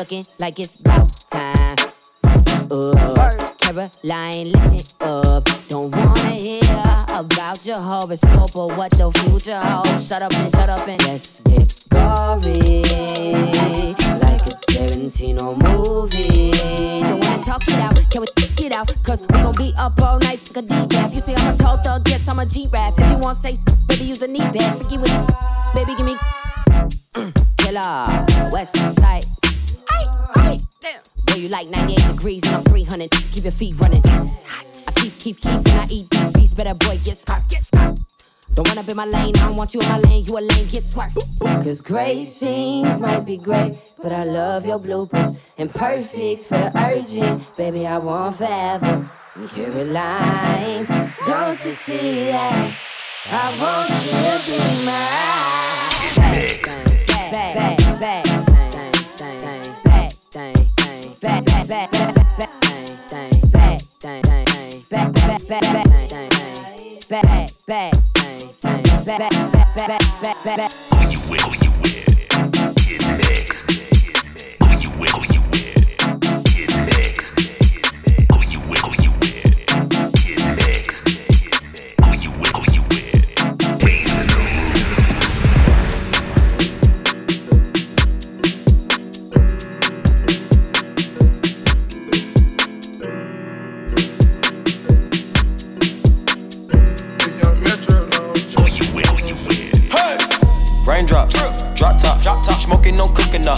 looking like it's about time. Uh, Caroline, listen up. Don't wanna hear about your horoscope or what the future holds. Shut up and shut up and let's get gory. Like a Tarantino movie. Don't wanna talk it out, can we talk it out? Cause we gon' be up all night, like a decaf. You say I'm a thug, yes, I'm a G-Rap. If you want say, baby, use a knee pad. Freaky with baby, give me. Mm, killer, West Side. Ay, ay, damn. Boy, you like 98 degrees and I'm 300. Keep your feet running. I keep, keep, keep, and I eat these beats. Better boy, get scarf, get scarf. Don't run up in my lane, I don't want you in my lane. You a lame, get swerved. Cause great scenes might be great, but I love your bloopers. And perfects for the urgent. Baby, I want forever. Caroline, don't you see that? I want you to be mine. Mix. back.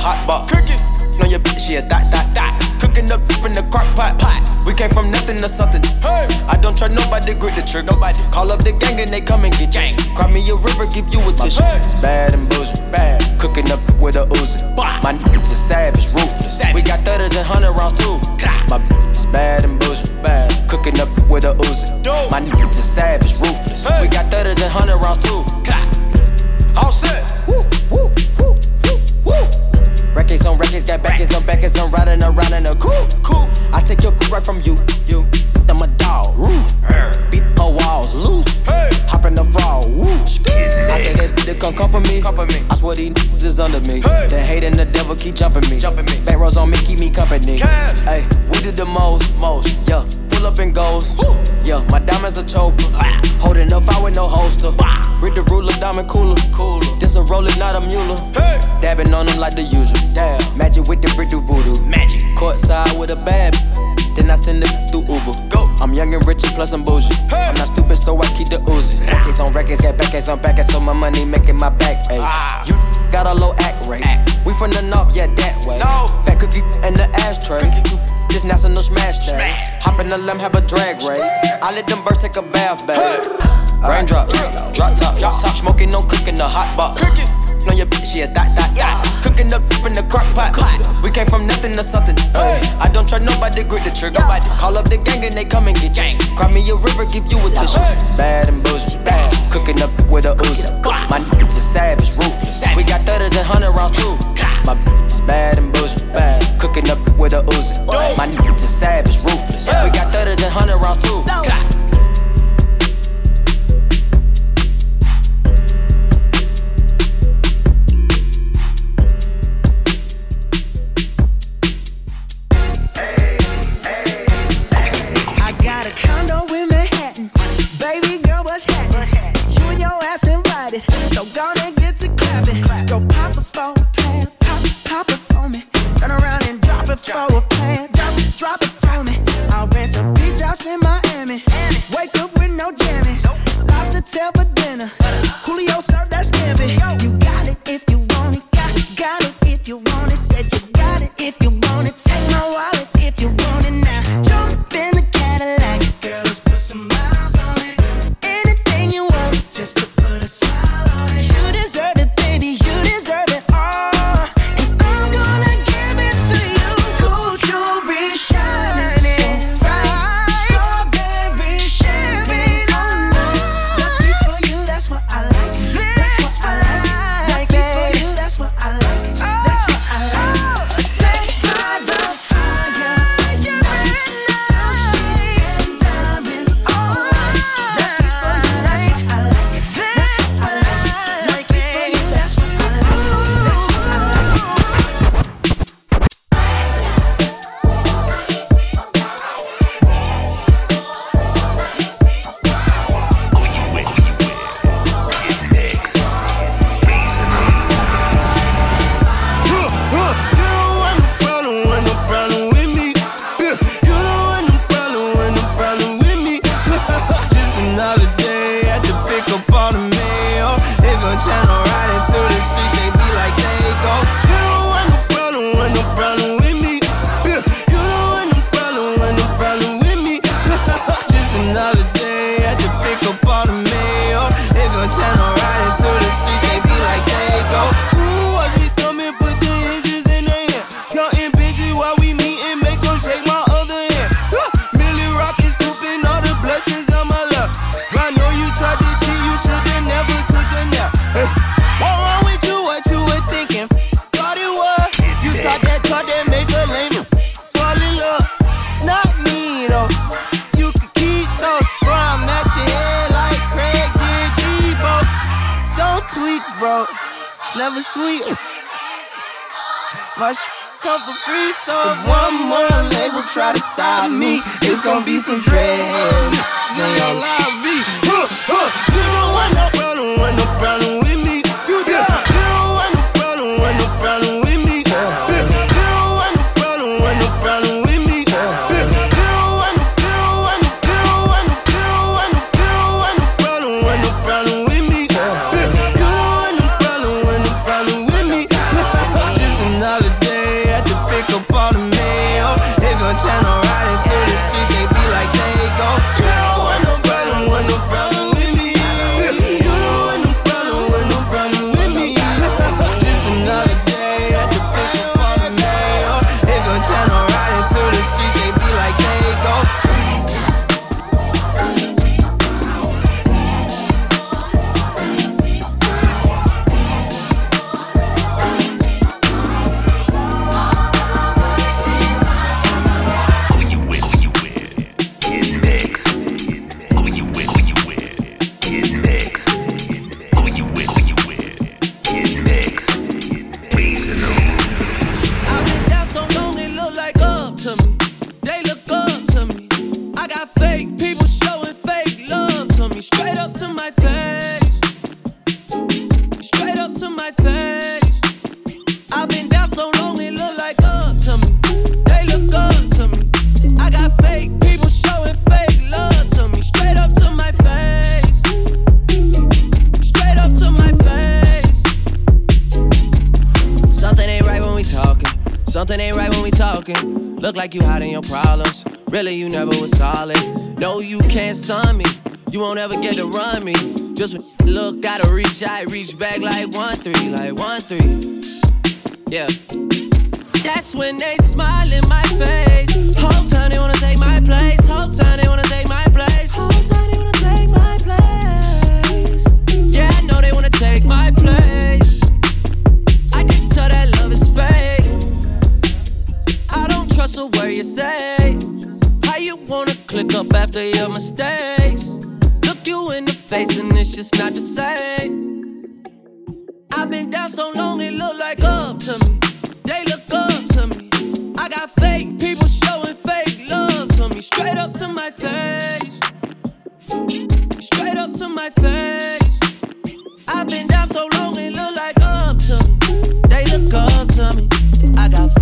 Hot box. Cooking, on your bitch, yeah, that, that, that. Cooking up deep in the crock pot, pot. We came from nothing to something. Hey, I don't trust nobody, grip the trigger. Nobody call up the gang and they come and get gang. Cry me a river, give you a tissue. It's bad and bullshit, bad. Cooking up with a Uzi. My niggas is savage, ruthless. We got thudders and hundred rounds too. My bitch is bad and bullshit, bad. Cooking up with a Uzi. My niggas is savage, ruthless. We got thudders and hundred rounds too. All set. Woo, woo, woo, woo, woo. Records on records, got backers on backers, I'm riding around in a coupe. Cool. I take your right from you. You. I'm a dog. Roof. Beat her walls loose. Hey. Hop in the fall. Woo. I say that bitch gon' come for me. Come for me. I swear these niggas is under me. Hey. The hate and the devil keep jumping me. Jumping me. Back rows on me, keep me company. Cash. Hey, we did the most, most. Yeah. Pull up and goes. Yeah, my diamonds a choker. Holding up, I with no holster. Read the ruler, diamond cooler. Cooler. A roller, not a mule. Hey. Dabbing on them like the usual. Damn. Magic with the brick do voodoo. Magic. Courtside with a bad. Then I send it through Uber. Go. I'm young and rich and plus I'm bougie. Hey. I'm not stupid, so I keep the Uzi. Records on records, got backers on backers, so my money making my back ache. Ah. You got a low act rate. We from the north, yeah, that way. No. Fat cookie in the ashtray. This national smash day. Hop in the limb, have a drag race. I let them birds take a bath, babe. Raindrops, drop top, drop top, smoking, no cooking the hot box. Cooking. On your bitch, yeah, that, that, yeah. Cooking up in the crock pot. We came from nothing to something. Hey. I don't trust nobody, grip the trigger. Nobody call up the gang and they come and get gang. Cry me a river, give you a tissue. It's bad and bullshit. Bad. Cooking up with a Uzi. My niggas is savage, ruthless. We got thudders and hundred rounds too. My bitch is bad and bullshit. Bad. Cooking up with a Uzi. My niggas is savage, ruthless. We got thudders and hundred rounds too. it. So gone so if one more label try to stop me, it's gonna be some dread. Damn. Huh, huh, you don't want no Look like you hiding your problems. Really, you never was solid. No, you can't sign me. You won't ever get to run me. Just look, gotta reach I reach back like one three, like one three. Yeah. That's when they smile in my face. Whole time they wanna take my place. Whole time they wanna take my place. Whole time they wanna take my place. Yeah, I know they wanna take my place. trust a word you say. How you wanna click up after your mistakes? Look you in the face and it's just not the same. I've been down so long it look like up to me. They look up to me. I got fake people showing fake love to me, straight up to my face. Straight up to my face. I've been down so long it look like up to me. They look up to me. I got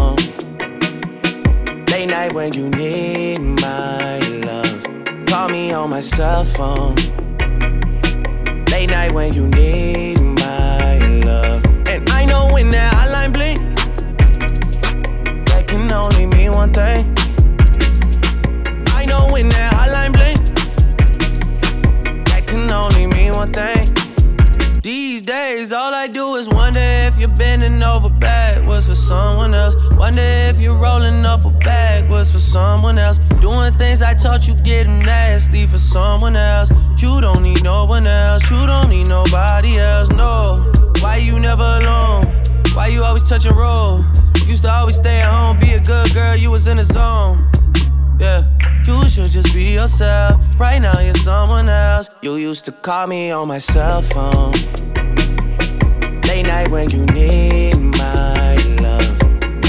Night when you need my love. Call me on my cell phone. Late night when you need my love. And I know when that hotline blink, that can only mean one thing. I know when that hotline blink, that can only mean one thing. These days, all I do is wonder if you're bending over someone else. Wonder if you're rolling up a backwards for someone else. Doing things I taught you getting nasty for someone else. You don't need no one else. You don't need nobody else. No. Why you never alone? Why you always touch and roll? Used to always stay at home, be a good girl. You was in the zone. Yeah. You should just be yourself. Right now, you're someone else. You used to call me on my cell phone. Late night when you need my.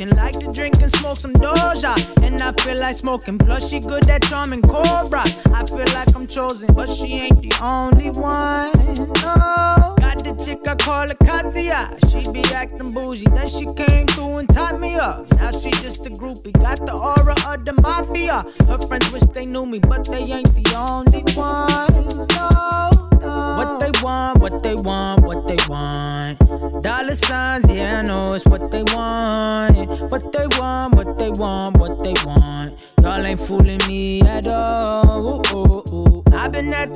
Like to drink and smoke some Doja. And I feel like smoking, plus she good at charming Cobra. I feel like I'm chosen, but she ain't the only one. No. Got the chick I call it Katia. She be acting bougie, then she came through and tied me up. Now she just a groupie, got the aura of the mafia. Her friends wish they knew me, but they ain't the only ones. No. What they want, what they want, what they want. Dollar signs, yeah, I know it's what they want. What they want, what they want, what they want. Y'all ain't fooling me at all. Ooh, ooh, ooh. I've been at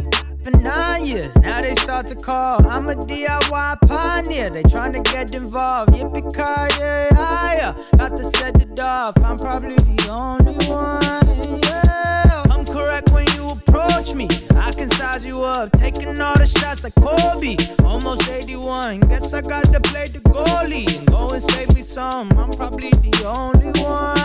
for nine years, now they start to call. I'm a DIY pioneer, they tryna get involved. Yippee ki yay. Got to set it off. I'm probably the only one. Me. I can size you up, taking all the shots like Kobe. Almost 81, guess I got to play the goalie and go and save me some. I'm probably the only one.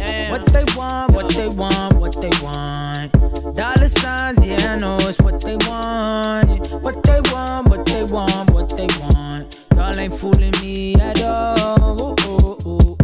Hey. What they want, what they want, what they want. Dollar signs, yeah, I know it's what they want. What they want, what they want, what they want. Y'all ain't fooling me at all. Ooh, ooh, ooh,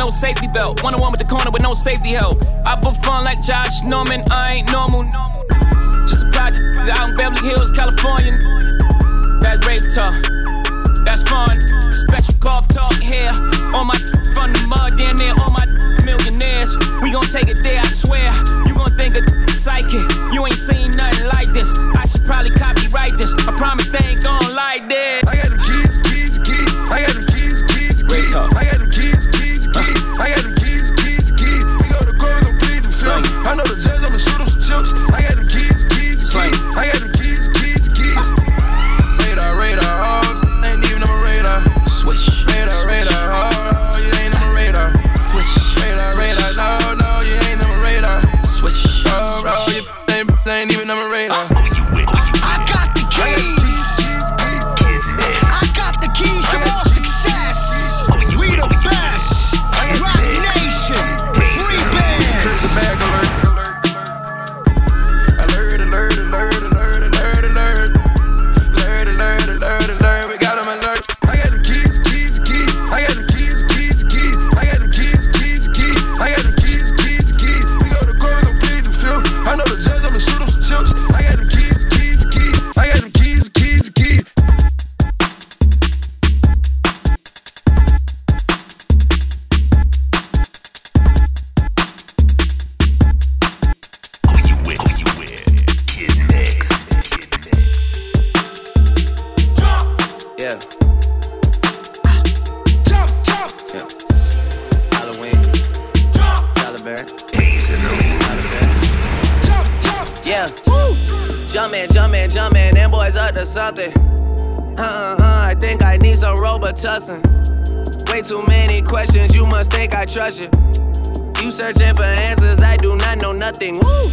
no safety belt. One on one with the corner with no safety help. I perform like Josh Norman, I ain't normal. Just a project out in Beverly Hills, California. That rape talk, that's fun. Special golf talk here. On my from the mud, damn near all my millionaires. We gon' take it there, I swear. You gon' think a psychic. You ain't seen nothing like this. I should probably copyright this. I promise they ain't gon' like this. tussin'. Way too many questions, you must think I trust you. You searching for answers, I do not know nothing. Woo!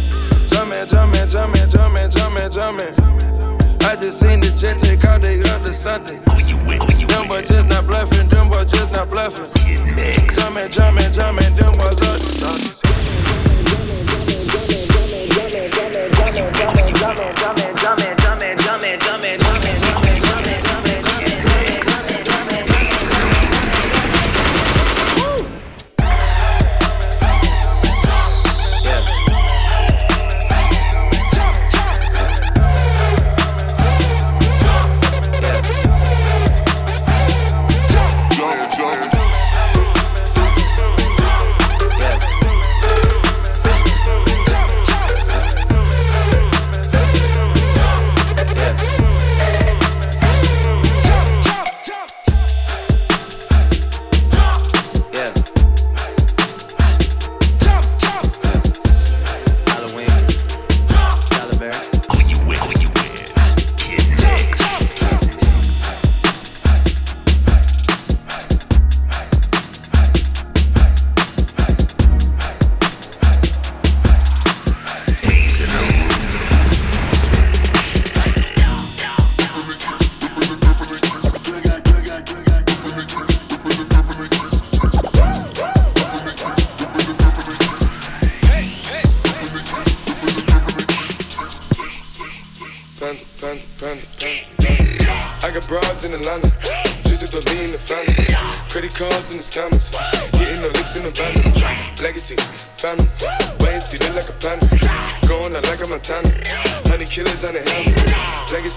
Jumpin', jumpin', jumpin', jumpin', jumpin', jumpin'. I just seen the jet take out they other Sunday. Oh, you win, oh, you Them boys just not bluffin', them boys just not bluffin'. Jumpin', jumpin', jumpin', them boys up to.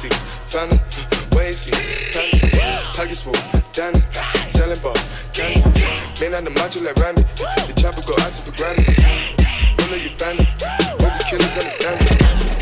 Macy's, Fanny, Wazy, Penny, Pockets full, Danny, selling ball, Danny. Man on the macho like Randy, the chopper go out to the granny. Bullet your bandit, hope the killers understand it.